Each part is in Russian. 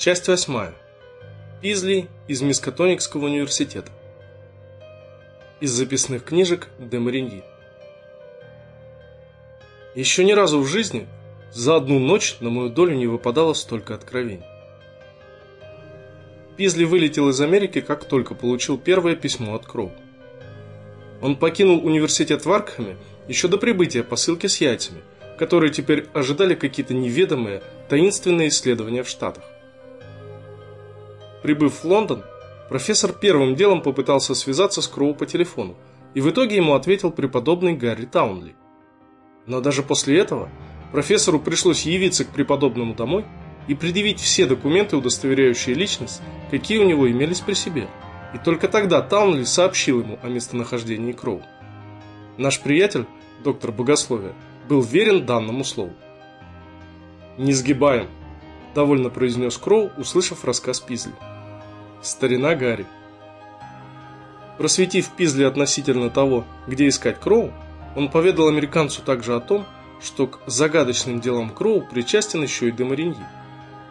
Часть восьмая. Пизли из Мискатоникского университета. Из записных книжек де Мариньи. Еще ни разу в жизни за одну ночь на мою долю не выпадало столько откровений. Пизли вылетел из Америки, как только получил первое письмо от Кроу. Он покинул университет в Аркхаме еще до прибытия посылки с яйцами, которые теперь ожидали какие-то неведомые, таинственные исследования в Штатах. Прибыв в Лондон, профессор первым делом попытался связаться с Кроу по телефону, и в итоге ему ответил преподобный Гарри Таунли. Но даже после этого профессору пришлось явиться к преподобному домой и предъявить все документы, удостоверяющие личность, какие у него имелись при себе. И только тогда Таунли сообщил ему о местонахождении Кроу. Наш приятель, доктор богословия, был верен данному слову. «Не сгибаем», – довольно произнес Кроу, услышав рассказ Пизли. Старина Гарри. Просветив Пизли относительно того, где искать Кроу, он поведал американцу также о том, что к загадочным делам Кроу причастен еще и Демариньи.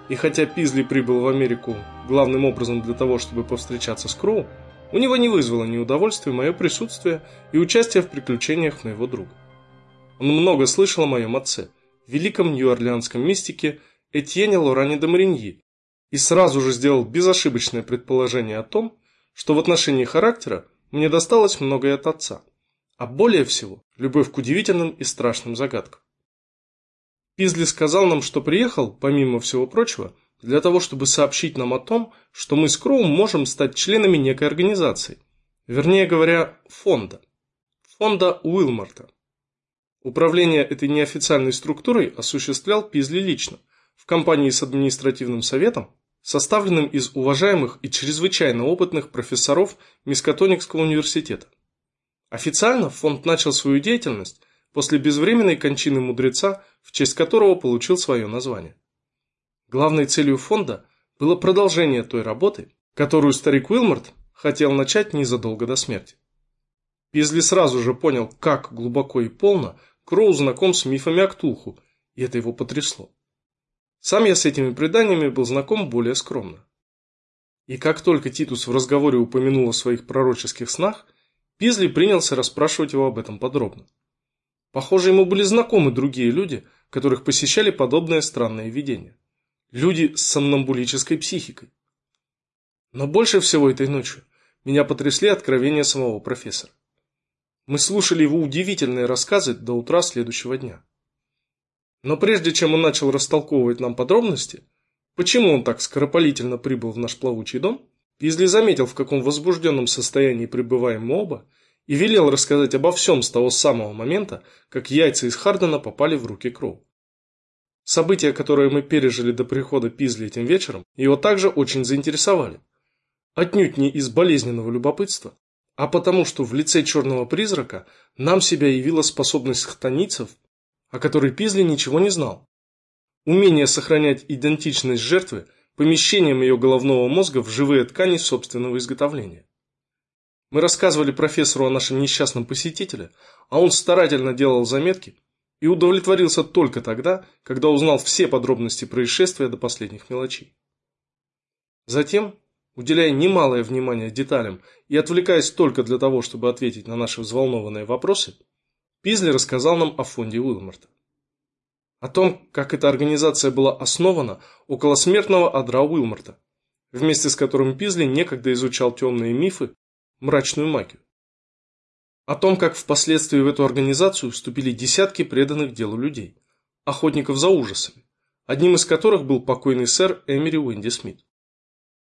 И хотя Пизли прибыл в Америку главным образом для того, чтобы повстречаться с Кроу, у него не вызвало неудовольствия мое присутствие и участие в приключениях моего друга. Он много слышал о моем отце, великом нью-орлеанском мистике Этьене Лоране де Мариньи, и сразу же сделал безошибочное предположение о том, что в отношении характера мне досталось многое от отца, а более всего любовь к удивительным и страшным загадкам. Пизли сказал нам, что приехал, помимо всего прочего, для того, чтобы сообщить нам о том, что мы с Кроу можем стать членами некой организации, вернее говоря, фонда. Фонда Уилмарта. Управление этой неофициальной структурой осуществлял Пизли лично, в компании с административным советом, составленным из уважаемых и чрезвычайно опытных профессоров Мискатоникского университета. Официально фонд начал свою деятельность после безвременной кончины мудреца, в честь которого получил свое название. Главной целью фонда было продолжение той работы, которую старик Уилмарт хотел начать незадолго до смерти. Пизли сразу же понял, как глубоко и полно Кроу знаком с мифами Актулху, и это его потрясло. Сам я с этими преданиями был знаком более скромно. И как только Титус в разговоре упомянул о своих пророческих снах, Пизли принялся расспрашивать его об этом подробно. Похоже, ему были знакомы другие люди, которых посещали подобные странные видения. Люди с сомнамбулической психикой. Но больше всего этой ночью меня потрясли откровения самого профессора. Мы слушали его удивительные рассказы до утра следующего дня. Но прежде чем он начал растолковывать нам подробности, почему он так скоропалительно прибыл в наш плавучий дом, Пизли заметил, в каком возбужденном состоянии пребываем мы оба, и велел рассказать обо всем с того самого момента, как яйца из Хардена попали в руки Кроу. События, которые мы пережили до прихода Пизли этим вечером, его также очень заинтересовали. Отнюдь не из болезненного любопытства, а потому что в лице черного призрака нам себя явила способность хтонийцев о которой Пизли ничего не знал. Умение сохранять идентичность жертвы помещением ее головного мозга в живые ткани собственного изготовления. Мы рассказывали профессору о нашем несчастном посетителе, а он старательно делал заметки и удовлетворился только тогда, когда узнал все подробности происшествия до последних мелочей. Затем, уделяя немалое внимание деталям и отвлекаясь только для того, чтобы ответить на наши взволнованные вопросы, Пизли рассказал нам о фонде Уилмарта. О том, как эта организация была основана около смертного адра Уилмарта, вместе с которым Пизли некогда изучал темные мифы, мрачную магию. О том, как впоследствии в эту организацию вступили десятки преданных делу людей, охотников за ужасами, одним из которых был покойный сэр Эмери Уэнди Смит.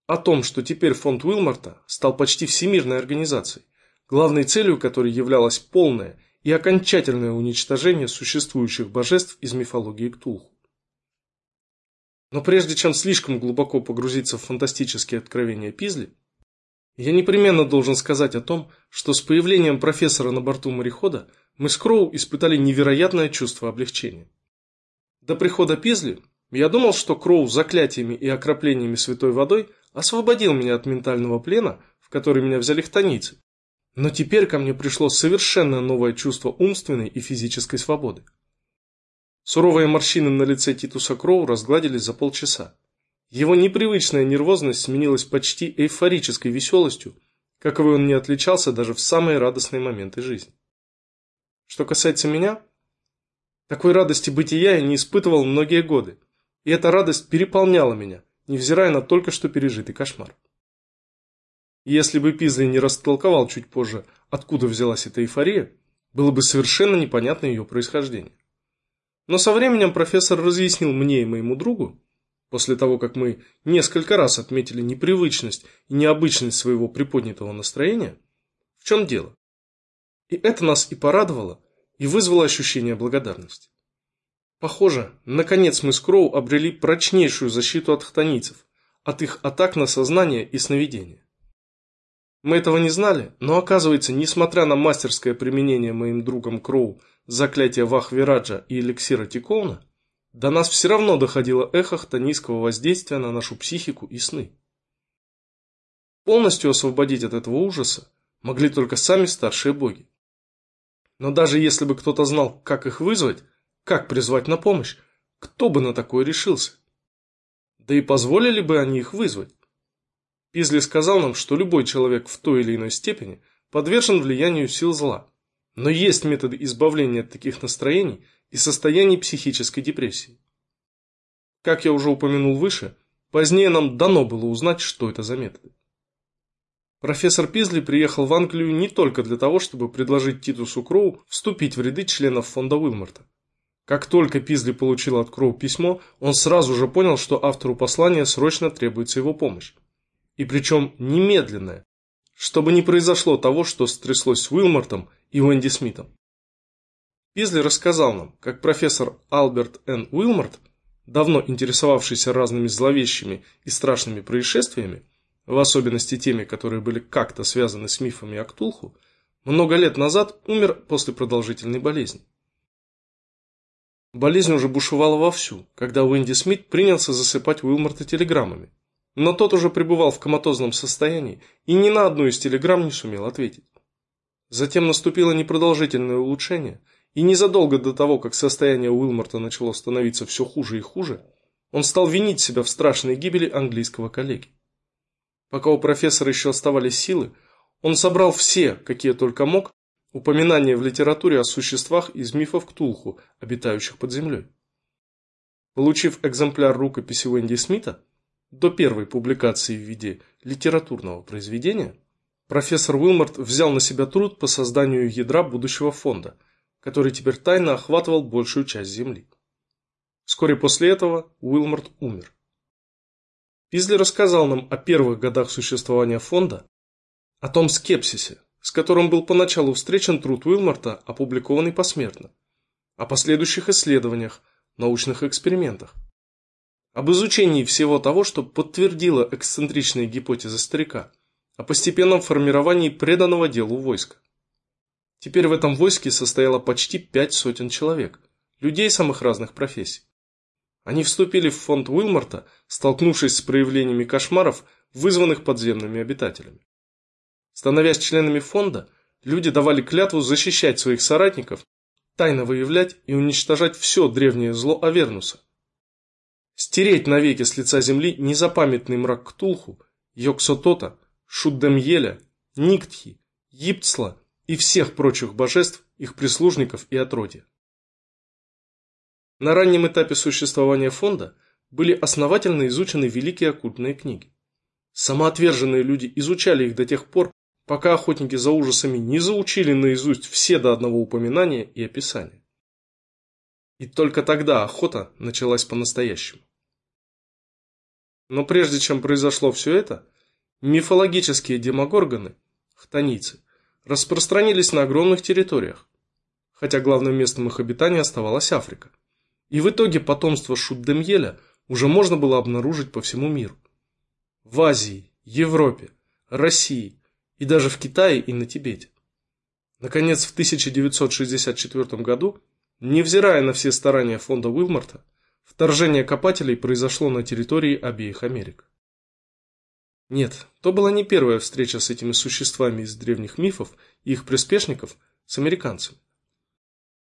О том, что теперь фонд Уилмарта стал почти всемирной организацией, главной целью которой являлась полная и окончательное уничтожение существующих божеств из мифологии Ктулху. Но прежде чем слишком глубоко погрузиться в фантастические откровения Пизли, я непременно должен сказать о том, что с появлением профессора на борту морехода мы с Кроу испытали невероятное чувство облегчения. До прихода Пизли я думал, что Кроу заклятиями и окроплениями святой водой освободил меня от ментального плена, в который меня взяли хтонийцы, но теперь ко мне пришло совершенно новое чувство умственной и физической свободы. Суровые морщины на лице Титуса Кроу разгладились за полчаса. Его непривычная нервозность сменилась почти эйфорической веселостью, каковой он не отличался даже в самые радостные моменты жизни. Что касается меня, такой радости бытия я не испытывал многие годы, и эта радость переполняла меня, невзирая на только что пережитый кошмар. Если бы Пизли не растолковал чуть позже, откуда взялась эта эйфория, было бы совершенно непонятно ее происхождение. Но со временем профессор разъяснил мне и моему другу, после того, как мы несколько раз отметили непривычность и необычность своего приподнятого настроения, в чем дело. И это нас и порадовало, и вызвало ощущение благодарности. Похоже, наконец мы с Кроу обрели прочнейшую защиту от хтонийцев, от их атак на сознание и сновидение. Мы этого не знали, но оказывается, несмотря на мастерское применение моим другом Кроу заклятия Вахвираджа и эликсира Тикоуна, до нас все равно доходило эхо хтонийского воздействия на нашу психику и сны. Полностью освободить от этого ужаса могли только сами старшие боги. Но даже если бы кто-то знал, как их вызвать, как призвать на помощь, кто бы на такое решился? Да и позволили бы они их вызвать? Пизли сказал нам, что любой человек в той или иной степени подвержен влиянию сил зла. Но есть методы избавления от таких настроений и состояний психической депрессии. Как я уже упомянул выше, позднее нам дано было узнать, что это за методы. Профессор Пизли приехал в Англию не только для того, чтобы предложить Титусу Кроу вступить в ряды членов фонда Уилморта. Как только Пизли получил от Кроу письмо, он сразу же понял, что автору послания срочно требуется его помощь и причем немедленное, чтобы не произошло того, что стряслось с Уилмортом и Уэнди Смитом. Пизли рассказал нам, как профессор Альберт Н. Уилморт, давно интересовавшийся разными зловещими и страшными происшествиями, в особенности теми, которые были как-то связаны с мифами о Ктулху, много лет назад умер после продолжительной болезни. Болезнь уже бушевала вовсю, когда Уэнди Смит принялся засыпать Уилморта телеграммами, но тот уже пребывал в коматозном состоянии и ни на одну из телеграмм не сумел ответить. Затем наступило непродолжительное улучшение, и незадолго до того, как состояние Уилморта начало становиться все хуже и хуже, он стал винить себя в страшной гибели английского коллеги. Пока у профессора еще оставались силы, он собрал все, какие только мог, упоминания в литературе о существах из мифов Ктулху, обитающих под землей. Получив экземпляр рукописи Уэнди Смита, до первой публикации в виде литературного произведения, профессор Уилморт взял на себя труд по созданию ядра будущего фонда, который теперь тайно охватывал большую часть Земли. Вскоре после этого Уилморт умер. Пизли рассказал нам о первых годах существования фонда, о том скепсисе, с которым был поначалу встречен труд Уилморта, опубликованный посмертно, о последующих исследованиях, научных экспериментах, об изучении всего того, что подтвердило эксцентричные гипотезы старика, о постепенном формировании преданного делу войска. Теперь в этом войске состояло почти пять сотен человек, людей самых разных профессий. Они вступили в фонд Уилморта, столкнувшись с проявлениями кошмаров, вызванных подземными обитателями. Становясь членами фонда, люди давали клятву защищать своих соратников, тайно выявлять и уничтожать все древнее зло Авернуса – Стереть навеки с лица земли незапамятный мрак Ктулху, Йоксотота, Шуддемьеля, Никтхи, Ипцла и всех прочих божеств, их прислужников и отродья. На раннем этапе существования фонда были основательно изучены великие оккультные книги. Самоотверженные люди изучали их до тех пор, пока охотники за ужасами не заучили наизусть все до одного упоминания и описания. И только тогда охота началась по-настоящему. Но прежде чем произошло все это, мифологические демогоргоны, хтонийцы, распространились на огромных территориях, хотя главным местом их обитания оставалась Африка. И в итоге потомство Шуддемьеля уже можно было обнаружить по всему миру. В Азии, Европе, России и даже в Китае и на Тибете. Наконец, в 1964 году, невзирая на все старания фонда Уилморта, Вторжение копателей произошло на территории обеих Америк. Нет, то была не первая встреча с этими существами из древних мифов и их приспешников с американцами.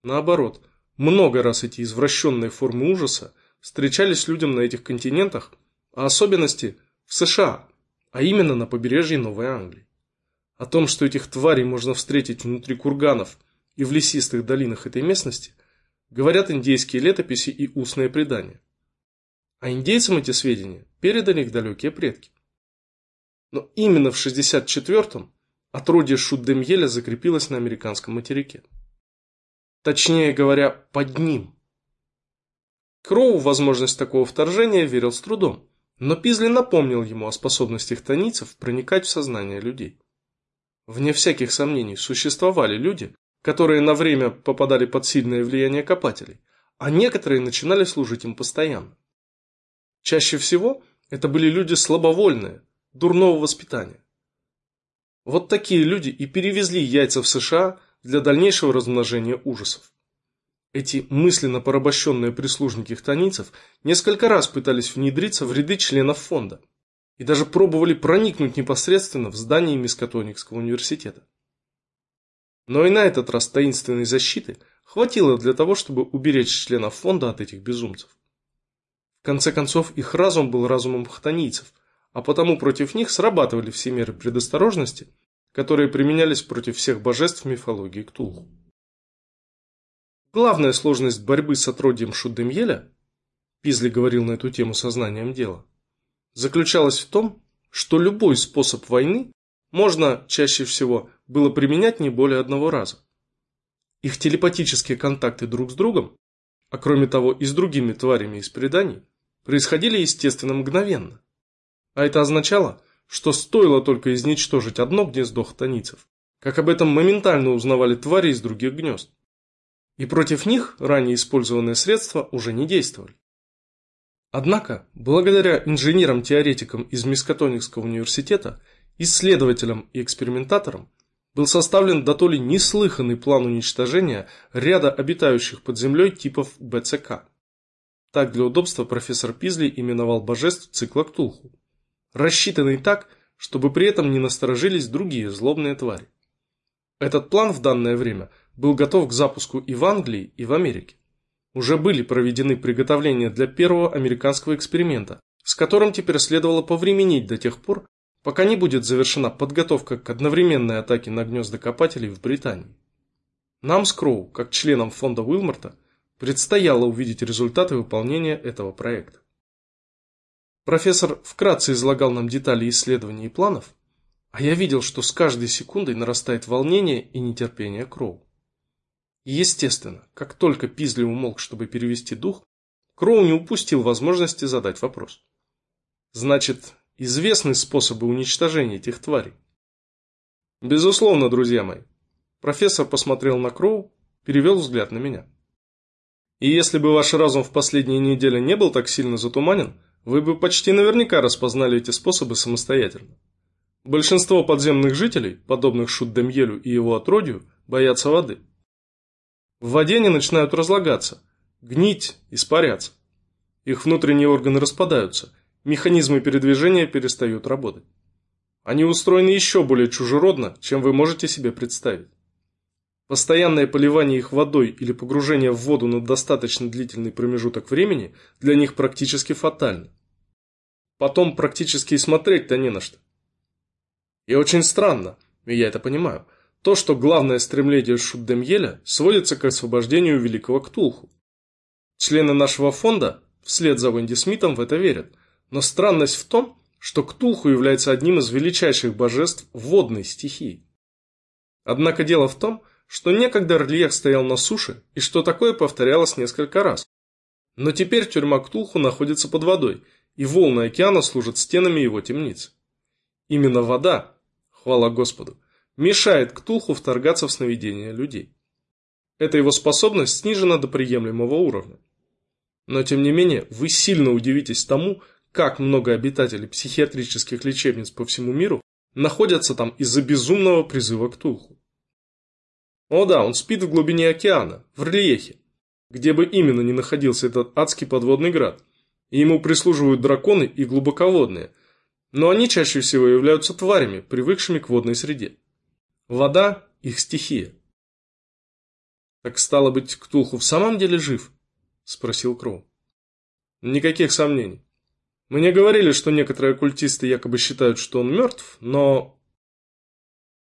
Наоборот, много раз эти извращенные формы ужаса встречались людям на этих континентах а особенности в США, а именно на побережье Новой Англии. О том, что этих тварей можно встретить внутри курганов и в лесистых долинах этой местности, говорят индейские летописи и устные предания. А индейцам эти сведения передали их далекие предки. Но именно в 64-м отродье Шуддемьеля закрепилось на американском материке. Точнее говоря, под ним. Кроу возможность такого вторжения верил с трудом, но Пизли напомнил ему о способностях таницев проникать в сознание людей. Вне всяких сомнений, существовали люди, которые на время попадали под сильное влияние копателей, а некоторые начинали служить им постоянно. Чаще всего это были люди слабовольные, дурного воспитания. Вот такие люди и перевезли яйца в США для дальнейшего размножения ужасов. Эти мысленно порабощенные прислужники хтонийцев несколько раз пытались внедриться в ряды членов фонда и даже пробовали проникнуть непосредственно в здание Мискатоникского университета. Но и на этот раз таинственной защиты хватило для того, чтобы уберечь членов фонда от этих безумцев. В конце концов, их разум был разумом хтонийцев, а потому против них срабатывали все меры предосторожности, которые применялись против всех божеств мифологии Ктулху. Главная сложность борьбы с отродьем Шуддемьеля, Пизли говорил на эту тему сознанием дела, заключалась в том, что любой способ войны можно чаще всего было применять не более одного раза. Их телепатические контакты друг с другом, а кроме того и с другими тварями из преданий, происходили естественно мгновенно. А это означало, что стоило только изничтожить одно гнездо хтоницев, как об этом моментально узнавали твари из других гнезд. И против них ранее использованные средства уже не действовали. Однако, благодаря инженерам-теоретикам из Мискатоникского университета, исследователям и экспериментаторам, был составлен дотоле неслыханный план уничтожения ряда обитающих под землей типов БЦК. Так для удобства профессор Пизли именовал божеств цикла Ктулху, рассчитанный так, чтобы при этом не насторожились другие злобные твари. Этот план в данное время был готов к запуску и в Англии, и в Америке. Уже были проведены приготовления для первого американского эксперимента, с которым теперь следовало повременить до тех пор, пока не будет завершена подготовка к одновременной атаке на гнезда копателей в Британии. Нам с Кроу, как членам фонда Уилморта, предстояло увидеть результаты выполнения этого проекта. Профессор вкратце излагал нам детали исследований и планов, а я видел, что с каждой секундой нарастает волнение и нетерпение Кроу. И естественно, как только Пизли умолк, чтобы перевести дух, Кроу не упустил возможности задать вопрос. Значит, известны способы уничтожения этих тварей? Безусловно, друзья мои. Профессор посмотрел на Кроу, перевел взгляд на меня. И если бы ваш разум в последние недели не был так сильно затуманен, вы бы почти наверняка распознали эти способы самостоятельно. Большинство подземных жителей, подобных Шуддемьелю и его отродью, боятся воды. В воде они начинают разлагаться, гнить, испаряться. Их внутренние органы распадаются, механизмы передвижения перестают работать. Они устроены еще более чужеродно, чем вы можете себе представить. Постоянное поливание их водой или погружение в воду на достаточно длительный промежуток времени для них практически фатально. Потом практически и смотреть-то не на что. И очень странно, и я это понимаю, то, что главное стремление Шуддемьеля сводится к освобождению великого Ктулху. Члены нашего фонда, вслед за Венди Смитом, в это верят, но странность в том, что Ктулху является одним из величайших божеств водной стихии. Однако дело в том, что некогда рельеф стоял на суше, и что такое повторялось несколько раз. Но теперь тюрьма Ктулху находится под водой, и волны океана служат стенами его темниц. Именно вода, хвала Господу, мешает Ктулху вторгаться в сновидения людей. Эта его способность снижена до приемлемого уровня. Но тем не менее, вы сильно удивитесь тому, как много обитателей психиатрических лечебниц по всему миру находятся там из-за безумного призыва Ктулху. О да, он спит в глубине океана, в рельефе, где бы именно ни находился этот адский подводный град, и ему прислуживают драконы и глубоководные, но они чаще всего являются тварями, привыкшими к водной среде. Вода – их стихия. «Так стало быть, Ктулху в самом деле жив?» – спросил Кроу. «Никаких сомнений. Мне говорили, что некоторые оккультисты якобы считают, что он мертв, но...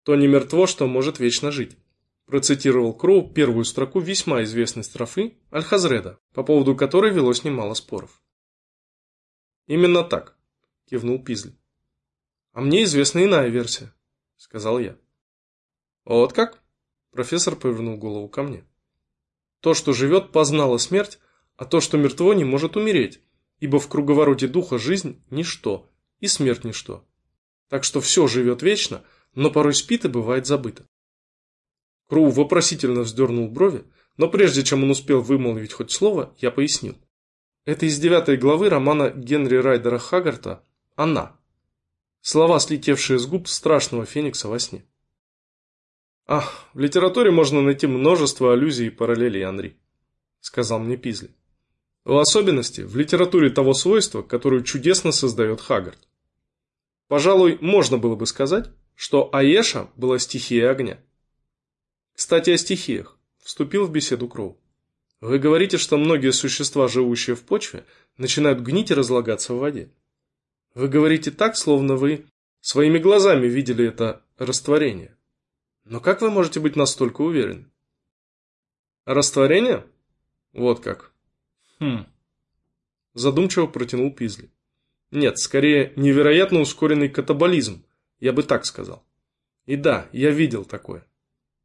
То не мертво, что может вечно жить. Процитировал Кроу первую строку весьма известной строфы Аль-Хазреда, по поводу которой велось немало споров. «Именно так», – кивнул Пизли. «А мне известна иная версия», – сказал я. «Вот как?» – профессор повернул голову ко мне. «То, что живет, познало смерть, а то, что мертво, не может умереть, ибо в круговороте духа жизнь – ничто, и смерть – ничто. Так что все живет вечно, но порой спит и бывает забыто. Кроу вопросительно вздернул брови, но прежде чем он успел вымолвить хоть слово, я пояснил. Это из девятой главы романа Генри Райдера Хаггарта «Она». Слова, слетевшие с губ страшного феникса во сне. «Ах, в литературе можно найти множество аллюзий и параллелей, Анри», — сказал мне Пизли. В особенности в литературе того свойства, которое чудесно создает Хаггард. Пожалуй, можно было бы сказать, что Аеша была стихией огня. Кстати, о стихиях. Вступил в беседу Кроу. Вы говорите, что многие существа, живущие в почве, начинают гнить и разлагаться в воде. Вы говорите так, словно вы своими глазами видели это растворение. Но как вы можете быть настолько уверены? Растворение? Вот как. Хм. Задумчиво протянул Пизли. Нет, скорее, невероятно ускоренный катаболизм, я бы так сказал. И да, я видел такое.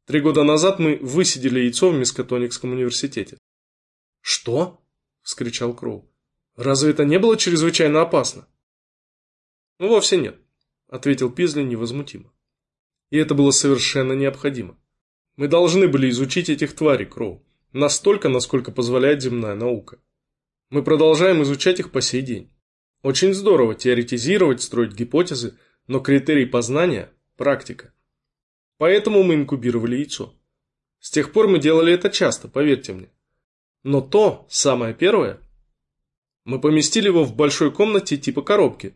Три года назад мы высидели яйцо в Мискатоникском университете. «Что?» – вскричал Кроу. «Разве это не было чрезвычайно опасно?» «Ну, вовсе нет», – ответил Пизли невозмутимо. И это было совершенно необходимо. Мы должны были изучить этих тварей, Кроу, настолько, насколько позволяет земная наука. Мы продолжаем изучать их по сей день. Очень здорово теоретизировать, строить гипотезы, но критерий познания – практика. Поэтому мы инкубировали яйцо. С тех пор мы делали это часто, поверьте мне. Но то, самое первое, мы поместили его в большой комнате типа коробки,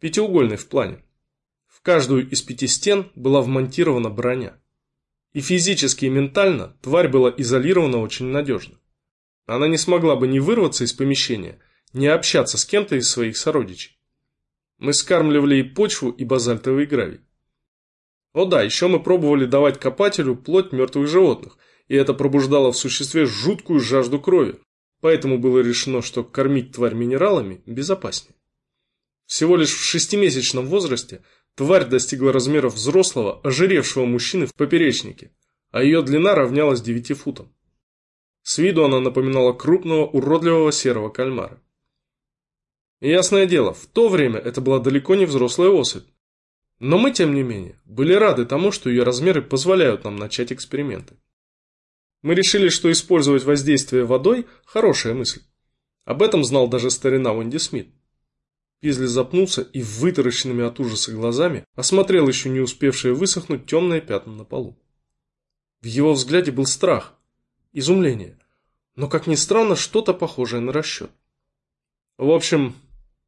пятиугольной в плане. В каждую из пяти стен была вмонтирована броня. И физически и ментально тварь была изолирована очень надежно. Она не смогла бы ни вырваться из помещения, ни общаться с кем-то из своих сородичей. Мы скармливали и почву, и базальтовый гравий. О да, еще мы пробовали давать копателю плоть мертвых животных, и это пробуждало в существе жуткую жажду крови. Поэтому было решено, что кормить тварь минералами безопаснее. Всего лишь в шестимесячном возрасте тварь достигла размеров взрослого, ожиревшего мужчины в поперечнике, а ее длина равнялась 9 футам. С виду она напоминала крупного, уродливого серого кальмара. Ясное дело, в то время это была далеко не взрослая особь, но мы, тем не менее, были рады тому, что ее размеры позволяют нам начать эксперименты. Мы решили, что использовать воздействие водой – хорошая мысль. Об этом знал даже старина Уэнди Смит. Пизли запнулся и вытаращенными от ужаса глазами осмотрел еще не успевшие высохнуть темные пятна на полу. В его взгляде был страх, изумление, но, как ни странно, что-то похожее на расчет. В общем,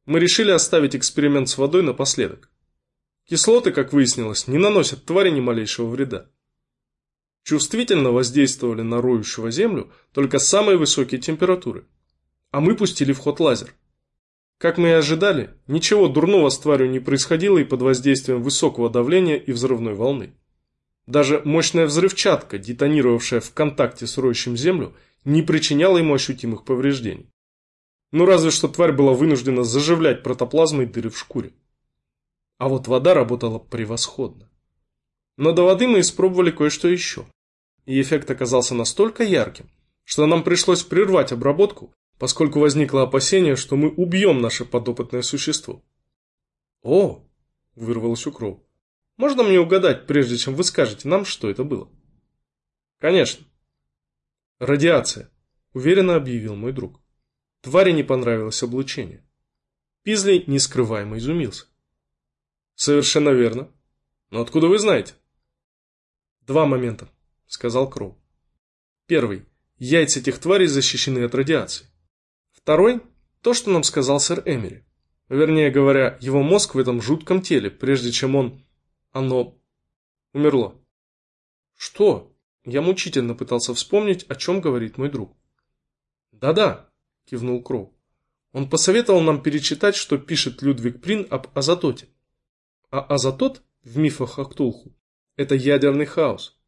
мы решили оставить эксперимент с водой напоследок. Кислоты, как выяснилось, не наносят твари ни малейшего вреда. Чувствительно воздействовали на роющего землю только самые высокие температуры. А мы пустили в ход лазер. Как мы и ожидали, ничего дурного с тварью не происходило и под воздействием высокого давления и взрывной волны. Даже мощная взрывчатка, детонировавшая в контакте с роющим землю, не причиняла ему ощутимых повреждений. Ну разве что тварь была вынуждена заживлять протоплазмой дыры в шкуре. А вот вода работала превосходно. Но до воды мы испробовали кое-что еще. И эффект оказался настолько ярким, что нам пришлось прервать обработку, поскольку возникло опасение, что мы убьем наше подопытное существо. «О!» – вырвалось у Кроу. «Можно мне угадать, прежде чем вы скажете нам, что это было?» «Конечно». «Радиация», – уверенно объявил мой друг. Твари не понравилось облучение. Пизли нескрываемо изумился. Совершенно верно. Но откуда вы знаете? Два момента, сказал Кроу. Первый. Яйца этих тварей защищены от радиации. Второй. То, что нам сказал сэр Эмери. Вернее говоря, его мозг в этом жутком теле, прежде чем он... Оно... умерло. Что? Я мучительно пытался вспомнить, о чем говорит мой друг. Да-да, кивнул Кроу. Он посоветовал нам перечитать, что пишет Людвиг Прин об азототе. А азотот в мифах о Ктулху – это ядерный хаос.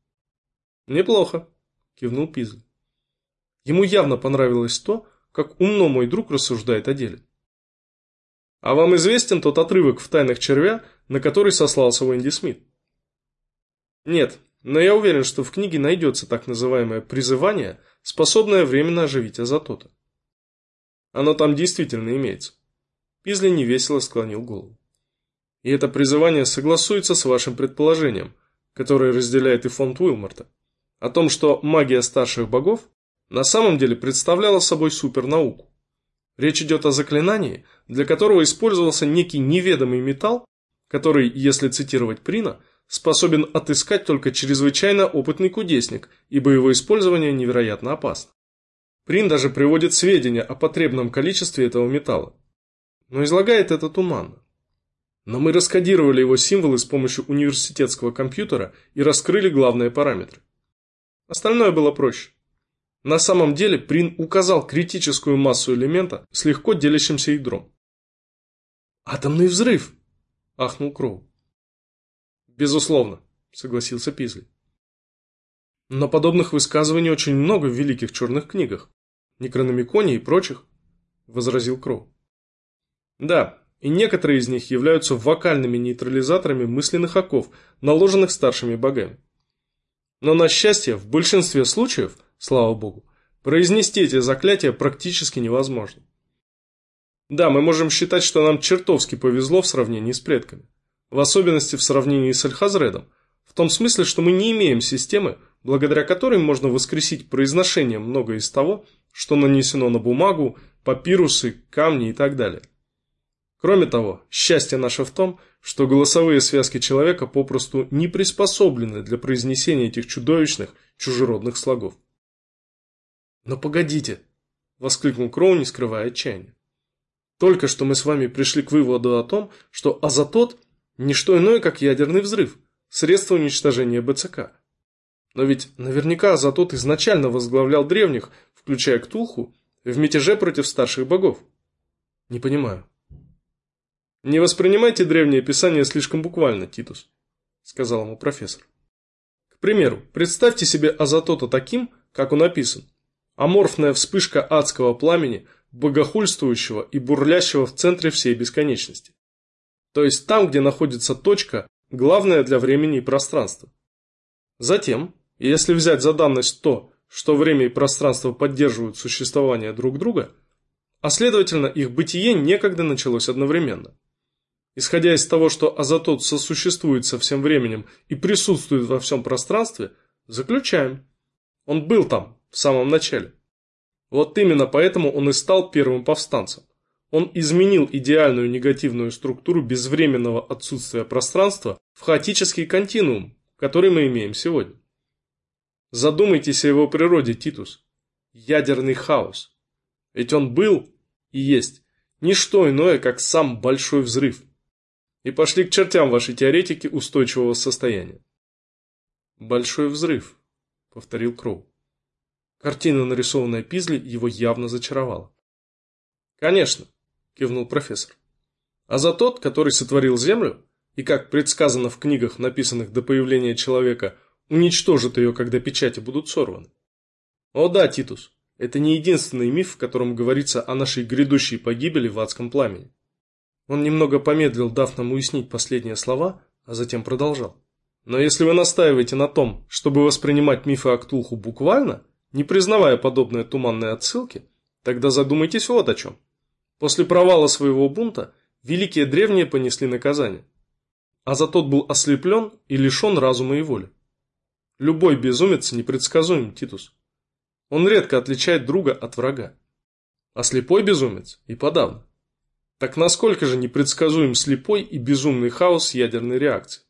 Неплохо, кивнул Пизль. Ему явно понравилось то, как умно мой друг рассуждает о деле. А вам известен тот отрывок в «Тайнах червя», на который сослался Уэнди Смит? Нет, но я уверен, что в книге найдется так называемое «призывание», способное временно оживить азотота. Оно там действительно имеется. Пизли невесело склонил голову. И это призывание согласуется с вашим предположением, которое разделяет и фонд Уилморта, о том, что магия старших богов на самом деле представляла собой супернауку. Речь идет о заклинании, для которого использовался некий неведомый металл, который, если цитировать Прина, способен отыскать только чрезвычайно опытный кудесник, ибо его использование невероятно опасно. Прин даже приводит сведения о потребном количестве этого металла, но излагает это туманно. Но мы раскодировали его символы с помощью университетского компьютера и раскрыли главные параметры. Остальное было проще. На самом деле Прин указал критическую массу элемента с легко делящимся ядром. «Атомный взрыв!» – ахнул Кроу. «Безусловно», – согласился Пизли. Но подобных высказываний очень много в великих черных книгах. Некрономиконе и прочих, – возразил Кроу. Да, и некоторые из них являются вокальными нейтрализаторами мысленных оков, наложенных старшими богами. Но на счастье, в большинстве случаев – слава богу, произнести эти заклятия практически невозможно. Да, мы можем считать, что нам чертовски повезло в сравнении с предками. В особенности в сравнении с Альхазредом. В том смысле, что мы не имеем системы, благодаря которой можно воскресить произношением многое из того, что нанесено на бумагу, папирусы, камни и так далее. Кроме того, счастье наше в том, что голосовые связки человека попросту не приспособлены для произнесения этих чудовищных чужеродных слогов. «Но погодите!» – воскликнул Кроу, не скрывая отчаяния. «Только что мы с вами пришли к выводу о том, что азотот – не что иное, как ядерный взрыв, средство уничтожения БЦК. Но ведь наверняка азотот изначально возглавлял древних, включая Ктулху, в мятеже против старших богов. Не понимаю». «Не воспринимайте древнее писание слишком буквально, Титус», – сказал ему профессор. К примеру, представьте себе азотота таким, как он описан – Аморфная вспышка адского пламени, богохульствующего и бурлящего в центре всей бесконечности. То есть там, где находится точка, главная для времени и пространства. Затем, если взять за данность то, что время и пространство поддерживают существование друг друга, а следовательно их бытие некогда началось одновременно. Исходя из того, что азотот сосуществует со всем временем и присутствует во всем пространстве, заключаем. Он был там, в самом начале. Вот именно поэтому он и стал первым повстанцем. Он изменил идеальную негативную структуру безвременного отсутствия пространства в хаотический континуум, который мы имеем сегодня. Задумайтесь о его природе, Титус. Ядерный хаос. Ведь он был и есть не что иное, как сам большой взрыв. И пошли к чертям ваши теоретики устойчивого состояния. «Большой взрыв», — повторил Кроу. Картина, нарисованная Пизли, его явно зачаровала. «Конечно», – кивнул профессор. «А за тот, который сотворил Землю, и, как предсказано в книгах, написанных до появления человека, уничтожит ее, когда печати будут сорваны». «О да, Титус, это не единственный миф, в котором говорится о нашей грядущей погибели в адском пламени». Он немного помедлил, дав нам уяснить последние слова, а затем продолжал. «Но если вы настаиваете на том, чтобы воспринимать мифы о Ктулху буквально, не признавая подобные туманные отсылки, тогда задумайтесь вот о чем. После провала своего бунта великие древние понесли наказание. А за тот был ослеплен и лишен разума и воли. Любой безумец непредсказуем, Титус. Он редко отличает друга от врага. А слепой безумец и подавно. Так насколько же непредсказуем слепой и безумный хаос ядерной реакции?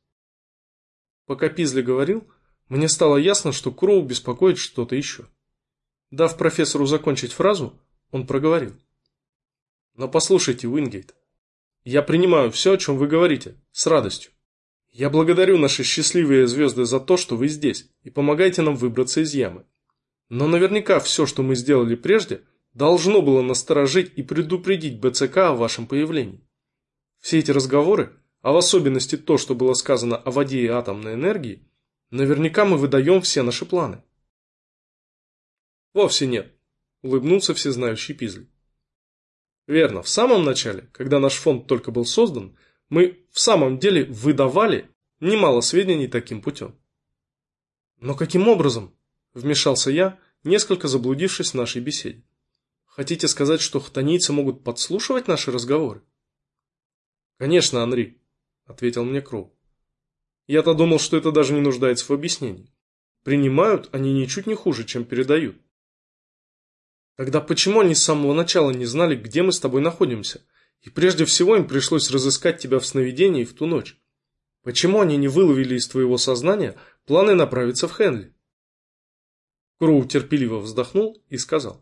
Пока Пизли говорил, мне стало ясно, что Кроу беспокоит что-то еще. Дав профессору закончить фразу, он проговорил. Но послушайте, Уингейт, я принимаю все, о чем вы говорите, с радостью. Я благодарю наши счастливые звезды за то, что вы здесь, и помогаете нам выбраться из ямы. Но наверняка все, что мы сделали прежде, должно было насторожить и предупредить БЦК о вашем появлении. Все эти разговоры, а в особенности то, что было сказано о воде и атомной энергии, наверняка мы выдаем все наши планы. Вовсе нет, улыбнулся всезнающий Пизли. Верно, в самом начале, когда наш фонд только был создан, мы в самом деле выдавали немало сведений таким путем. Но каким образом? Вмешался я, несколько заблудившись в нашей беседе. Хотите сказать, что хтонийцы могут подслушивать наши разговоры? Конечно, Анри, ответил мне Кроу. Я-то думал, что это даже не нуждается в объяснении. Принимают они ничуть не хуже, чем передают. Тогда почему они с самого начала не знали, где мы с тобой находимся? И прежде всего им пришлось разыскать тебя в сновидении в ту ночь. Почему они не выловили из твоего сознания планы направиться в Хенли? Кроу терпеливо вздохнул и сказал.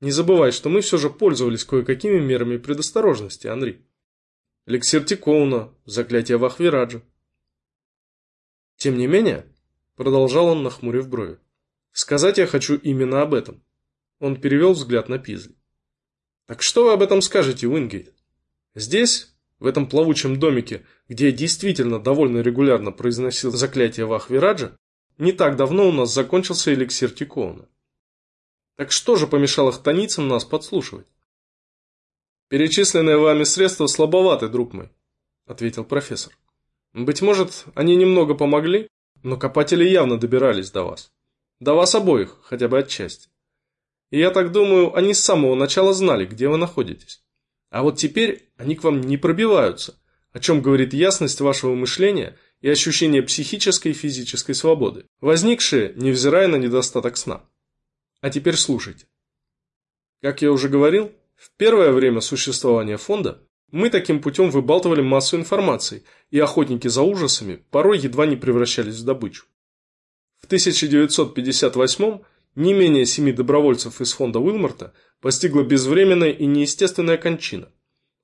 Не забывай, что мы все же пользовались кое-какими мерами предосторожности, Анри. Эликсир Тикоуна, заклятие Вахвираджа. Тем не менее, продолжал он, нахмурив брови, сказать я хочу именно об этом. Он перевел взгляд на Пизли. Так что вы об этом скажете, Уингейт? Здесь, в этом плавучем домике, где я действительно довольно регулярно произносил заклятие Вахвираджа, не так давно у нас закончился эликсир Тикоуна. Так что же помешало хтоницам нас подслушивать? Перечисленные вами средства слабоваты, друг мой, ответил профессор. Быть может, они немного помогли, но копатели явно добирались до вас. До вас обоих, хотя бы отчасти. И я так думаю, они с самого начала знали, где вы находитесь. А вот теперь они к вам не пробиваются, о чем говорит ясность вашего мышления и ощущение психической и физической свободы, возникшие, невзирая на недостаток сна. А теперь слушайте. Как я уже говорил, в первое время существования фонда мы таким путем выбалтывали массу информации, и охотники за ужасами порой едва не превращались в добычу. В 1958 не менее семи добровольцев из фонда Уилморта постигла безвременная и неестественная кончина,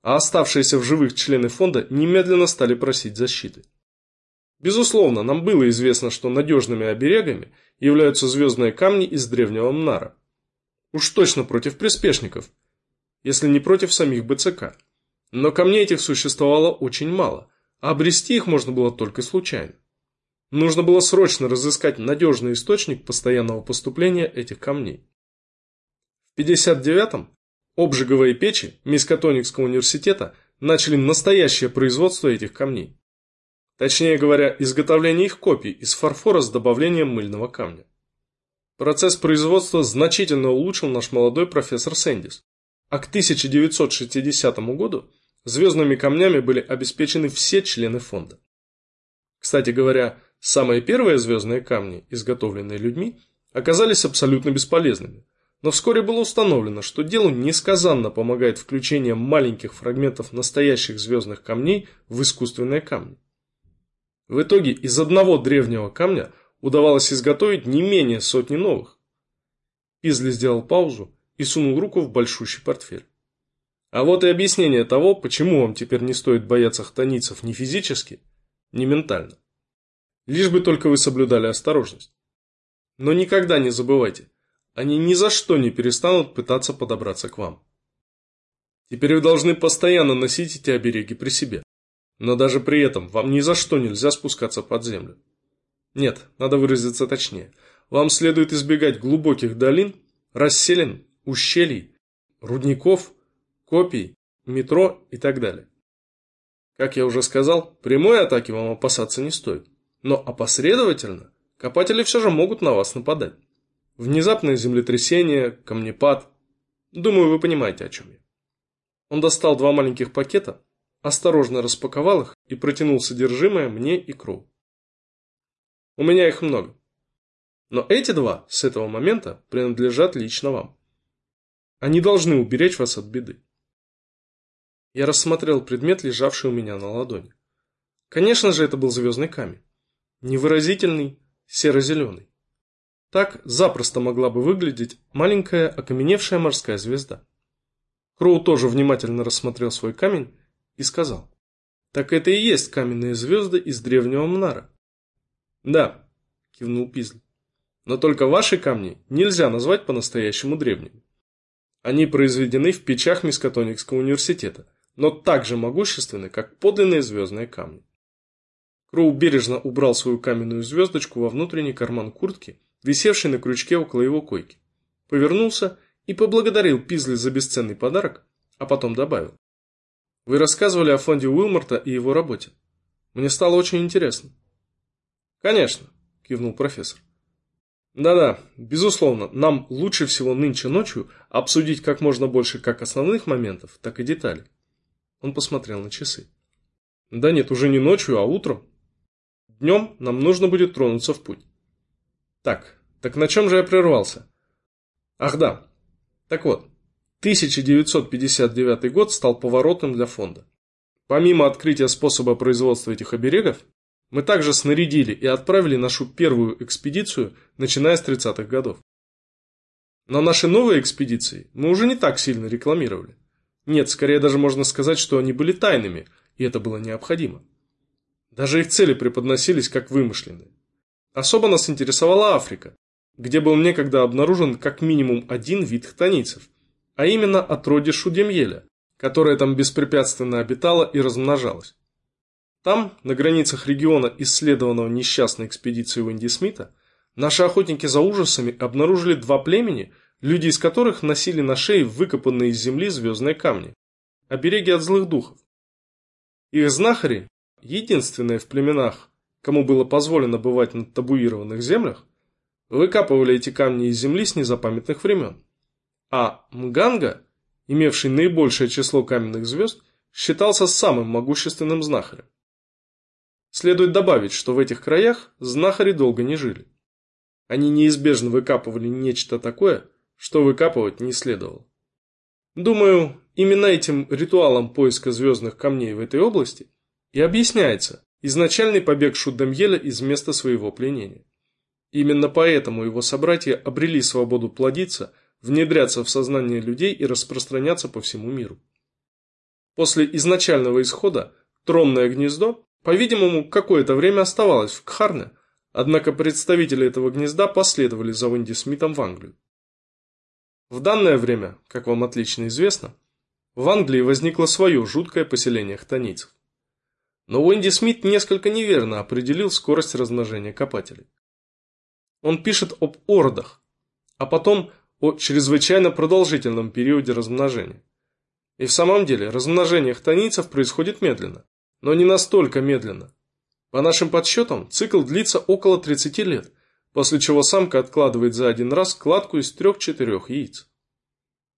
а оставшиеся в живых члены фонда немедленно стали просить защиты. Безусловно, нам было известно, что надежными оберегами являются звездные камни из древнего Мнара. Уж точно против приспешников, если не против самих БЦК. Но камней этих существовало очень мало, а обрести их можно было только случайно. Нужно было срочно разыскать надежный источник постоянного поступления этих камней. В 59-м обжиговые печи Мискатоникского университета начали настоящее производство этих камней. Точнее говоря, изготовление их копий из фарфора с добавлением мыльного камня. Процесс производства значительно улучшил наш молодой профессор Сэндис, а к 1960 году звездными камнями были обеспечены все члены фонда. Кстати говоря, Самые первые звездные камни, изготовленные людьми, оказались абсолютно бесполезными. Но вскоре было установлено, что делу несказанно помогает включение маленьких фрагментов настоящих звездных камней в искусственные камни. В итоге из одного древнего камня удавалось изготовить не менее сотни новых. Пизли сделал паузу и сунул руку в большущий портфель. А вот и объяснение того, почему вам теперь не стоит бояться хтонийцев ни физически, ни ментально. Лишь бы только вы соблюдали осторожность. Но никогда не забывайте, они ни за что не перестанут пытаться подобраться к вам. Теперь вы должны постоянно носить эти обереги при себе. Но даже при этом вам ни за что нельзя спускаться под землю. Нет, надо выразиться точнее. Вам следует избегать глубоких долин, расселин, ущелий, рудников, копий, метро и так далее. Как я уже сказал, прямой атаки вам опасаться не стоит. Но опосредовательно копатели все же могут на вас нападать. Внезапное землетрясение, камнепад. Думаю, вы понимаете, о чем я. Он достал два маленьких пакета, осторожно распаковал их и протянул содержимое мне и Кроу. У меня их много. Но эти два с этого момента принадлежат лично вам. Они должны уберечь вас от беды. Я рассмотрел предмет, лежавший у меня на ладони. Конечно же, это был звездный камень невыразительный, серо-зеленый. Так запросто могла бы выглядеть маленькая окаменевшая морская звезда. Кроу тоже внимательно рассмотрел свой камень и сказал. Так это и есть каменные звезды из древнего Мнара. Да, кивнул Пизли. Но только ваши камни нельзя назвать по-настоящему древними. Они произведены в печах Мискатоникского университета, но так же могущественны, как подлинные звездные камни. Кроу бережно убрал свою каменную звездочку во внутренний карман куртки, висевший на крючке около его койки. Повернулся и поблагодарил Пизли за бесценный подарок, а потом добавил. Вы рассказывали о фонде Уилморта и его работе. Мне стало очень интересно. Конечно, кивнул профессор. Да-да, безусловно, нам лучше всего нынче ночью обсудить как можно больше как основных моментов, так и деталей. Он посмотрел на часы. Да нет, уже не ночью, а утром. Днем нам нужно будет тронуться в путь. Так, так на чем же я прервался? Ах да. Так вот, 1959 год стал поворотным для фонда. Помимо открытия способа производства этих оберегов, мы также снарядили и отправили нашу первую экспедицию, начиная с 30-х годов. Но наши новые экспедиции мы уже не так сильно рекламировали. Нет, скорее даже можно сказать, что они были тайными, и это было необходимо. Даже их цели преподносились как вымышленные. Особо нас интересовала Африка, где был некогда обнаружен как минимум один вид хтонийцев – а именно отродье Шудемьеля, которое там беспрепятственно обитало и размножалось. Там, на границах региона, исследованного несчастной экспедицией Уэнди Смита, наши охотники за ужасами обнаружили два племени, люди из которых носили на шее выкопанные из земли звездные камни, обереги от злых духов. Их знахари, единственные в племенах, кому было позволено бывать на табуированных землях, выкапывали эти камни из земли с незапамятных времен. А Мганга, имевший наибольшее число каменных звезд, считался самым могущественным знахарем. Следует добавить, что в этих краях знахари долго не жили. Они неизбежно выкапывали нечто такое, что выкапывать не следовало. Думаю, именно этим ритуалом поиска звездных камней в этой области и объясняется изначальный побег Шуддамьеля из места своего пленения. Именно поэтому его собратья обрели свободу плодиться внедряться в сознание людей и распространяться по всему миру. После изначального исхода тронное гнездо, по-видимому, какое-то время оставалось в Кхарне, однако представители этого гнезда последовали за Венди Смитом в Англию. В данное время, как вам отлично известно, в Англии возникло свое жуткое поселение хтонийцев. Но Уэнди Смит несколько неверно определил скорость размножения копателей. Он пишет об ордах, а потом о чрезвычайно продолжительном периоде размножения. И в самом деле, размножение хтонийцев происходит медленно, но не настолько медленно. По нашим подсчетам, цикл длится около 30 лет, после чего самка откладывает за один раз кладку из 3-4 яиц.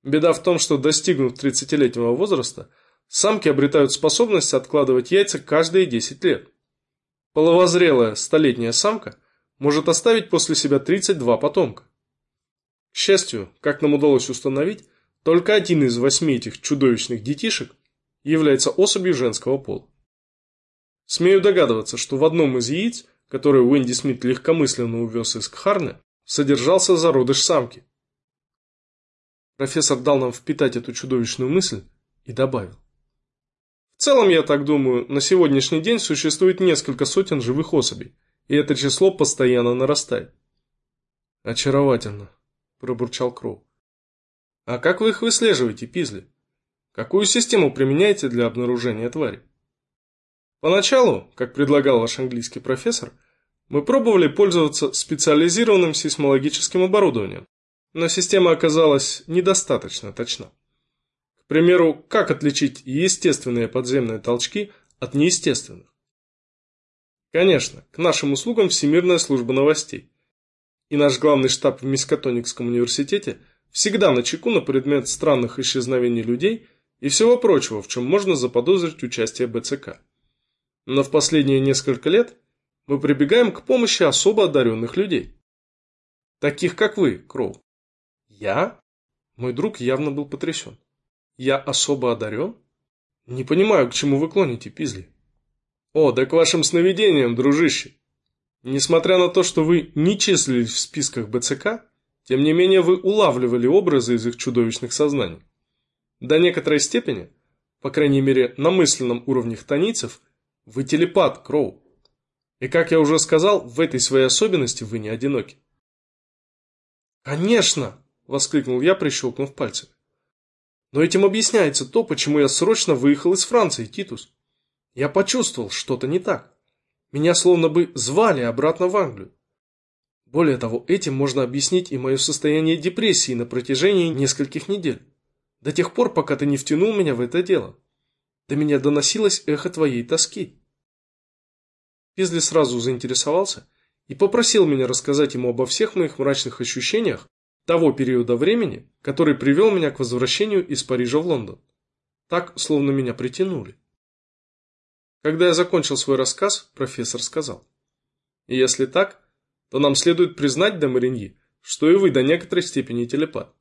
Беда в том, что достигнув 30-летнего возраста, самки обретают способность откладывать яйца каждые 10 лет. Половозрелая столетняя самка может оставить после себя 32 потомка. К счастью, как нам удалось установить, только один из восьми этих чудовищных детишек является особью женского пола. Смею догадываться, что в одном из яиц, которое Уэнди Смит легкомысленно увез из Кхарны, содержался зародыш самки. Профессор дал нам впитать эту чудовищную мысль и добавил. В целом, я так думаю, на сегодняшний день существует несколько сотен живых особей, и это число постоянно нарастает. Очаровательно, пробурчал Кроу. А как вы их выслеживаете, Пизли? Какую систему применяете для обнаружения твари? Поначалу, как предлагал ваш английский профессор, мы пробовали пользоваться специализированным сейсмологическим оборудованием, но система оказалась недостаточно точна. К примеру, как отличить естественные подземные толчки от неестественных? Конечно, к нашим услугам Всемирная служба новостей и наш главный штаб в Мискатоникском университете всегда на чеку на предмет странных исчезновений людей и всего прочего, в чем можно заподозрить участие БЦК. Но в последние несколько лет мы прибегаем к помощи особо одаренных людей. Таких, как вы, Кроу. Я? Мой друг явно был потрясен. Я особо одарен? Не понимаю, к чему вы клоните, Пизли. О, да к вашим сновидениям, дружище. Несмотря на то, что вы не числились в списках БЦК, тем не менее вы улавливали образы из их чудовищных сознаний. До некоторой степени, по крайней мере на мысленном уровне хтонийцев, вы телепат, Кроу. И как я уже сказал, в этой своей особенности вы не одиноки. «Конечно!» – воскликнул я, прищелкнув пальцами. Но этим объясняется то, почему я срочно выехал из Франции, Титус. Я почувствовал, что-то не так. Меня словно бы звали обратно в Англию. Более того, этим можно объяснить и мое состояние депрессии на протяжении нескольких недель. До тех пор, пока ты не втянул меня в это дело. До меня доносилось эхо твоей тоски. Пизли сразу заинтересовался и попросил меня рассказать ему обо всех моих мрачных ощущениях того периода времени, который привел меня к возвращению из Парижа в Лондон. Так, словно меня притянули. Когда я закончил свой рассказ, профессор сказал. Если так, то нам следует признать, де Мариньи, что и вы до некоторой степени телепат.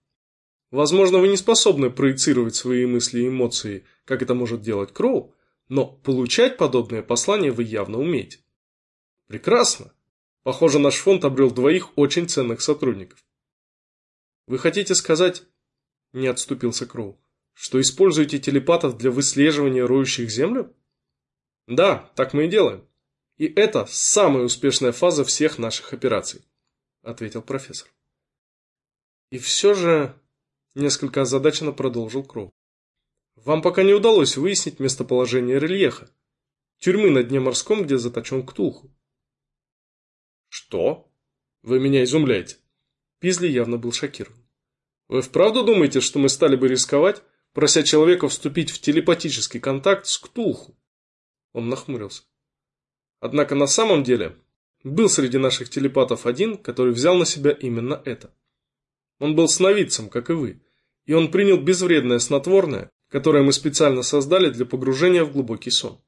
Возможно, вы не способны проецировать свои мысли и эмоции, как это может делать Кроу, но получать подобные послания вы явно умеете. Прекрасно. Похоже, наш фонд обрел двоих очень ценных сотрудников. Вы хотите сказать, не отступился Кроу, что используете телепатов для выслеживания роющих землю? Да, так мы и делаем. И это самая успешная фаза всех наших операций, ответил профессор. И все же, несколько озадаченно продолжил Кроу. Вам пока не удалось выяснить местоположение рельефа, тюрьмы на дне морском, где заточен Ктулху. Что? Вы меня изумляете. Пизли явно был шокирован. Вы вправду думаете, что мы стали бы рисковать, прося человека вступить в телепатический контакт с Ктулху? Он нахмурился. Однако на самом деле был среди наших телепатов один, который взял на себя именно это. Он был сновидцем, как и вы, и он принял безвредное снотворное, которое мы специально создали для погружения в глубокий сон.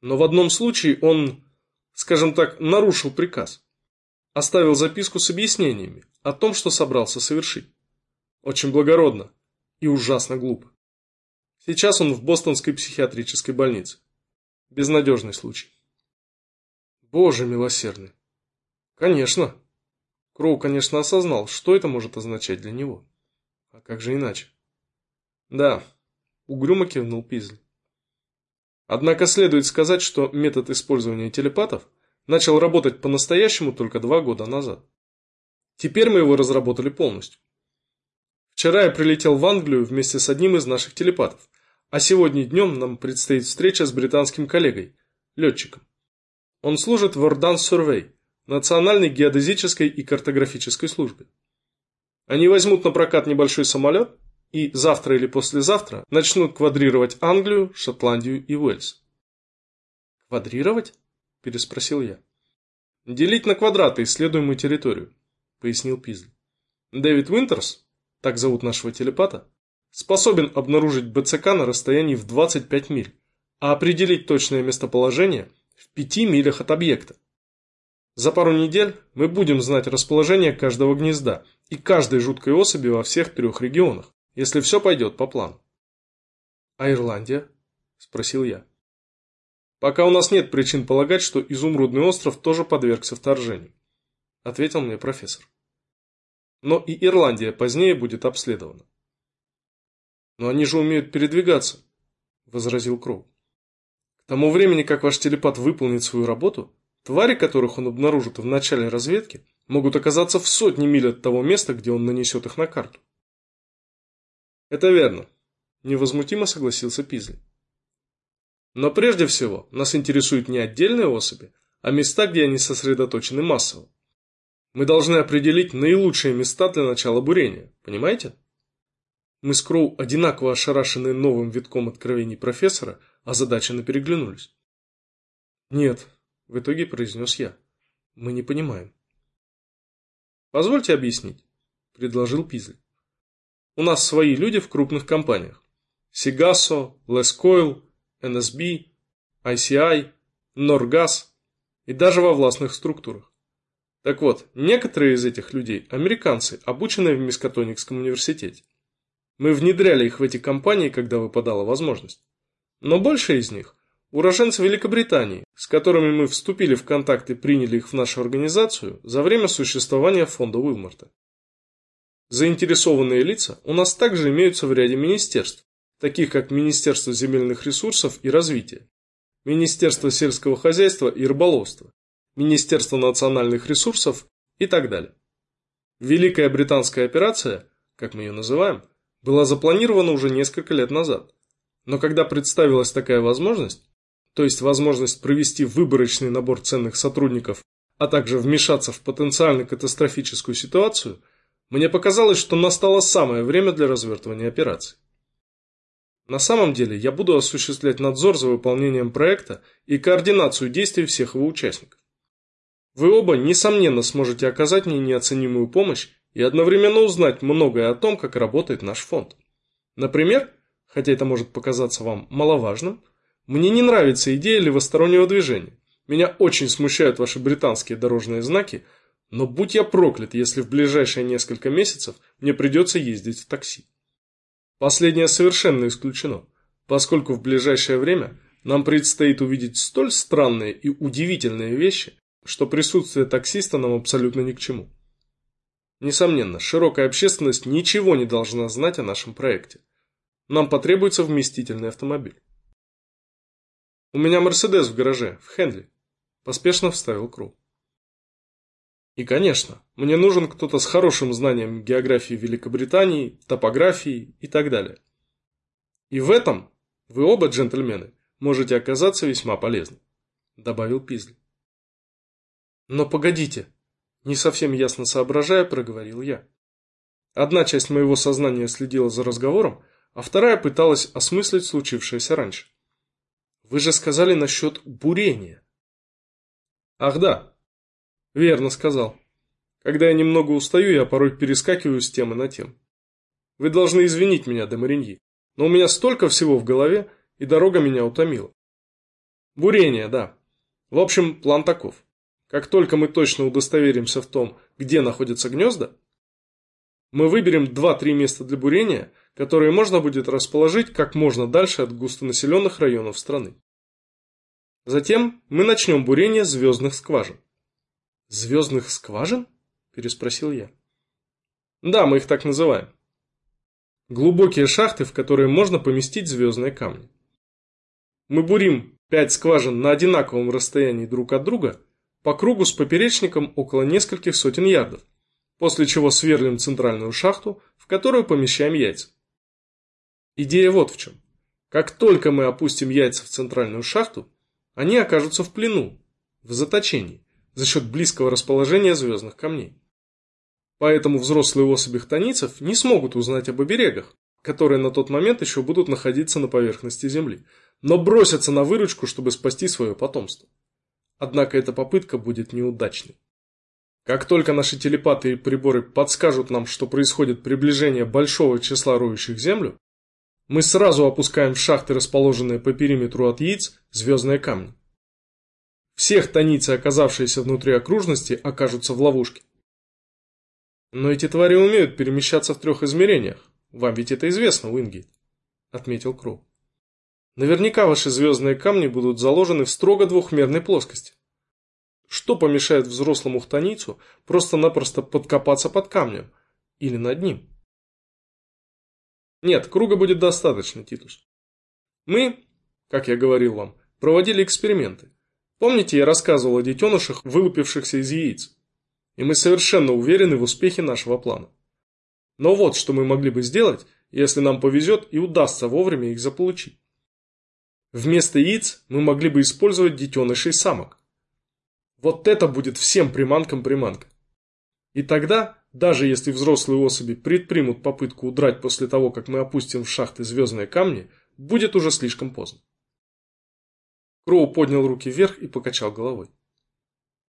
Но в одном случае он, скажем так, нарушил приказ. Оставил записку с объяснениями о том, что собрался совершить. Очень благородно и ужасно глупо. Сейчас он в бостонской психиатрической больнице. Безнадежный случай. Боже милосердный. Конечно. Кроу, конечно, осознал, что это может означать для него. А как же иначе? Да, угрюмо кивнул Пизли. Однако следует сказать, что метод использования телепатов начал работать по-настоящему только два года назад. Теперь мы его разработали полностью. Вчера я прилетел в Англию вместе с одним из наших телепатов, а сегодня днем нам предстоит встреча с британским коллегой, летчиком. Он служит в Ордан Сурвей, Национальной геодезической и картографической службе. Они возьмут на прокат небольшой самолет и завтра или послезавтра начнут квадрировать Англию, Шотландию и Уэльс. «Квадрировать?» – переспросил я. «Делить на квадраты исследуемую территорию», – пояснил Пизли. «Дэвид Уинтерс, так зовут нашего телепата, способен обнаружить БЦК на расстоянии в 25 миль, а определить точное местоположение в 5 милях от объекта. За пару недель мы будем знать расположение каждого гнезда и каждой жуткой особи во всех трех регионах, если все пойдет по плану. «А Ирландия?» – спросил я. «Пока у нас нет причин полагать, что Изумрудный остров тоже подвергся вторжению», – ответил мне профессор. «Но и Ирландия позднее будет обследована». «Но они же умеют передвигаться», – возразил Кроу. «К тому времени, как ваш телепат выполнит свою работу, Твари, которых он обнаружит в начале разведки, могут оказаться в сотни миль от того места, где он нанесет их на карту. Это верно, невозмутимо согласился Пизли. Но прежде всего нас интересуют не отдельные особи, а места, где они сосредоточены массово. Мы должны определить наилучшие места для начала бурения, понимаете? Мы с Кроу одинаково ошарашенные новым витком откровений профессора, а озадаченно переглянулись. Нет, в итоге произнес я. Мы не понимаем. Позвольте объяснить, предложил Пизли. У нас свои люди в крупных компаниях. Сигасо, Лескойл, НСБ, ICI, Норгаз и даже во властных структурах. Так вот, некоторые из этих людей – американцы, обученные в Мискатоникском университете. Мы внедряли их в эти компании, когда выпадала возможность. Но больше из них Уроженцы Великобритании, с которыми мы вступили в контакт и приняли их в нашу организацию за время существования фонда Уилмарта. Заинтересованные лица у нас также имеются в ряде министерств, таких как Министерство земельных ресурсов и развития, Министерство сельского хозяйства и рыболовства, Министерство национальных ресурсов и так далее. Великая британская операция, как мы ее называем, была запланирована уже несколько лет назад. Но когда представилась такая возможность, то есть возможность провести выборочный набор ценных сотрудников, а также вмешаться в потенциально катастрофическую ситуацию, мне показалось, что настало самое время для развертывания операции. На самом деле я буду осуществлять надзор за выполнением проекта и координацию действий всех его участников. Вы оба, несомненно, сможете оказать мне неоценимую помощь и одновременно узнать многое о том, как работает наш фонд. Например, хотя это может показаться вам маловажным, мне не нравится идея левостороннего движения. Меня очень смущают ваши британские дорожные знаки, но будь я проклят, если в ближайшие несколько месяцев мне придется ездить в такси. Последнее совершенно исключено, поскольку в ближайшее время нам предстоит увидеть столь странные и удивительные вещи, что присутствие таксиста нам абсолютно ни к чему. Несомненно, широкая общественность ничего не должна знать о нашем проекте. Нам потребуется вместительный автомобиль. У меня Мерседес в гараже, в Хенли. Поспешно вставил Кру. И, конечно, мне нужен кто-то с хорошим знанием географии Великобритании, топографии и так далее. И в этом вы оба, джентльмены, можете оказаться весьма полезны, добавил Пизли. Но погодите, не совсем ясно соображая, проговорил я. Одна часть моего сознания следила за разговором, а вторая пыталась осмыслить случившееся раньше. Вы же сказали насчет бурения. Ах да, верно сказал. Когда я немного устаю, я порой перескакиваю с темы на тему. Вы должны извинить меня, Демариньи, но у меня столько всего в голове, и дорога меня утомила. Бурение, да. В общем, план таков. Как только мы точно удостоверимся в том, где находятся гнезда, мы выберем 2-3 места для бурения, которые можно будет расположить как можно дальше от густонаселенных районов страны. Затем мы начнем бурение звездных скважин. Звездных скважин? Переспросил я. Да, мы их так называем. Глубокие шахты, в которые можно поместить звездные камни. Мы бурим пять скважин на одинаковом расстоянии друг от друга по кругу с поперечником около нескольких сотен ярдов, после чего сверлим центральную шахту, в которую помещаем яйца. Идея вот в чем. Как только мы опустим яйца в центральную шахту, они окажутся в плену, в заточении, за счет близкого расположения звездных камней. Поэтому взрослые особи хтонийцев не смогут узнать об оберегах, которые на тот момент еще будут находиться на поверхности Земли, но бросятся на выручку, чтобы спасти свое потомство. Однако эта попытка будет неудачной. Как только наши телепаты и приборы подскажут нам, что происходит приближение большого числа роющих Землю, мы сразу опускаем в шахты, расположенные по периметру от яиц, звездные камни. Все хтонийцы, оказавшиеся внутри окружности, окажутся в ловушке. Но эти твари умеют перемещаться в трех измерениях. Вам ведь это известно, Уингейт, отметил Кроу. Наверняка ваши звездные камни будут заложены в строго двухмерной плоскости. Что помешает взрослому хтонийцу просто-напросто подкопаться под камнем или над ним? Нет, круга будет достаточно, Титус. Мы, как я говорил вам, проводили эксперименты. Помните, я рассказывал о детенышах, вылупившихся из яиц? И мы совершенно уверены в успехе нашего плана. Но вот что мы могли бы сделать, если нам повезет и удастся вовремя их заполучить. Вместо яиц мы могли бы использовать детенышей самок. Вот это будет всем приманкам приманка. И тогда даже если взрослые особи предпримут попытку удрать после того, как мы опустим в шахты звездные камни, будет уже слишком поздно. Кроу поднял руки вверх и покачал головой.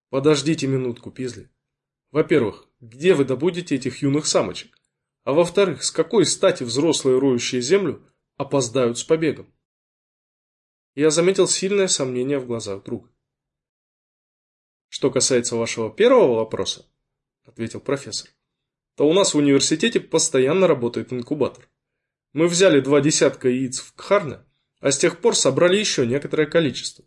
Подождите минутку, Пизли. Во-первых, где вы добудете этих юных самочек? А во-вторых, с какой стати взрослые роющие землю опоздают с побегом? Я заметил сильное сомнение в глазах друга. Что касается вашего первого вопроса, ответил профессор, то у нас в университете постоянно работает инкубатор. Мы взяли два десятка яиц в Кхарне, а с тех пор собрали еще некоторое количество.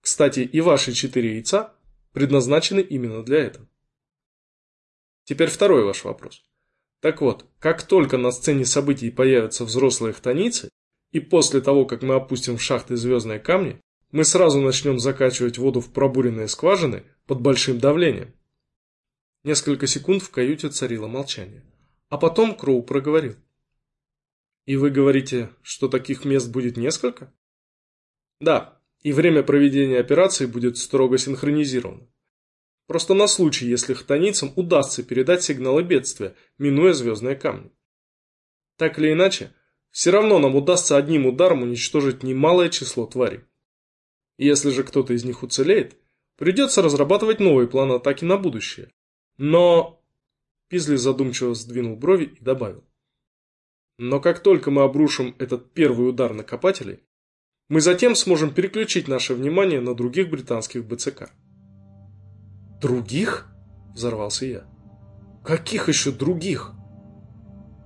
Кстати, и ваши четыре яйца предназначены именно для этого. Теперь второй ваш вопрос. Так вот, как только на сцене событий появятся взрослые хтонийцы, и после того, как мы опустим в шахты звездные камни, мы сразу начнем закачивать воду в пробуренные скважины под большим давлением. Несколько секунд в каюте царило молчание. А потом Кроу проговорил. И вы говорите, что таких мест будет несколько? Да, и время проведения операции будет строго синхронизировано. Просто на случай, если хтоницам удастся передать сигналы бедствия, минуя звездные камни. Так или иначе, все равно нам удастся одним ударом уничтожить немалое число тварей. Если же кто-то из них уцелеет, придется разрабатывать новый план атаки на будущее. Но... Пизли задумчиво сдвинул брови и добавил. Но как только мы обрушим этот первый удар на копателей, мы затем сможем переключить наше внимание на других британских БЦК. «Других?» – взорвался я. «Каких еще других?»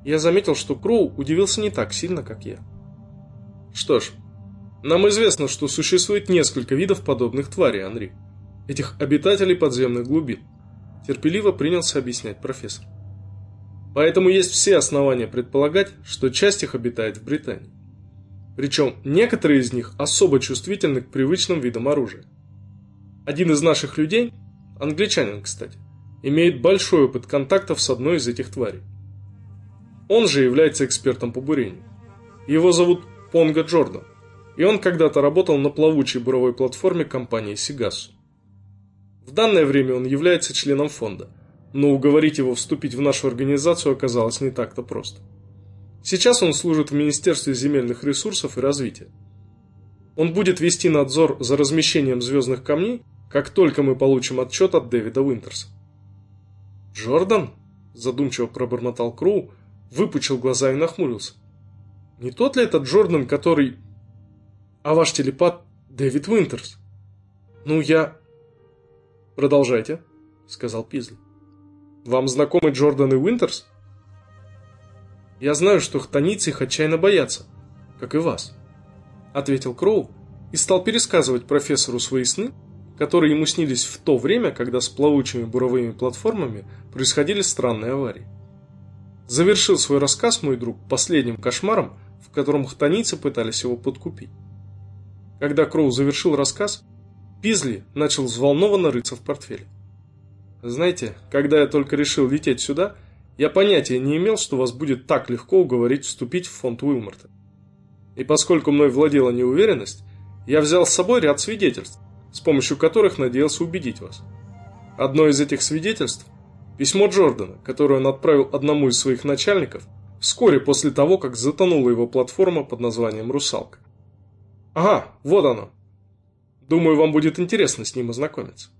Я заметил, что Кроу удивился не так сильно, как я. Что ж, нам известно, что существует несколько видов подобных тварей, Анри. Этих обитателей подземных глубин. Терпеливо принялся объяснять профессор. Поэтому есть все основания предполагать, что часть их обитает в Британии. Причем некоторые из них особо чувствительны к привычным видам оружия. Один из наших людей, англичанин, кстати, имеет большой опыт контактов с одной из этих тварей. Он же является экспертом по бурению. Его зовут Понга Джордан, и он когда-то работал на плавучей буровой платформе компании Сигасу. В данное время он является членом фонда, но уговорить его вступить в нашу организацию оказалось не так-то просто. Сейчас он служит в Министерстве земельных ресурсов и развития. Он будет вести надзор за размещением звездных камней, как только мы получим отчет от Дэвида Уинтерса. «Джордан?» – задумчиво пробормотал Кроу, выпучил глаза и нахмурился. Не тот ли этот Джордан, который... А ваш телепат Дэвид Уинтерс? Ну, я... Продолжайте, сказал Пизли. Вам знакомы Джордан и Уинтерс? Я знаю, что хтонийцы их отчаянно боятся, как и вас, ответил Кроу и стал пересказывать профессору свои сны, которые ему снились в то время, когда с плавучими буровыми платформами происходили странные аварии. Завершил свой рассказ мой друг последним кошмаром, в котором хтонийцы пытались его подкупить. Когда Кроу завершил рассказ, Пизли начал взволнованно рыться в портфеле. «Знаете, когда я только решил лететь сюда, я понятия не имел, что вас будет так легко уговорить вступить в фонд Уилморта. И поскольку мной владела неуверенность, я взял с собой ряд свидетельств, с помощью которых надеялся убедить вас. Одно из этих свидетельств – Письмо Джордана, которое он отправил одному из своих начальников вскоре после того, как затонула его платформа под названием «Русалка». Ага, вот оно. Думаю, вам будет интересно с ним ознакомиться.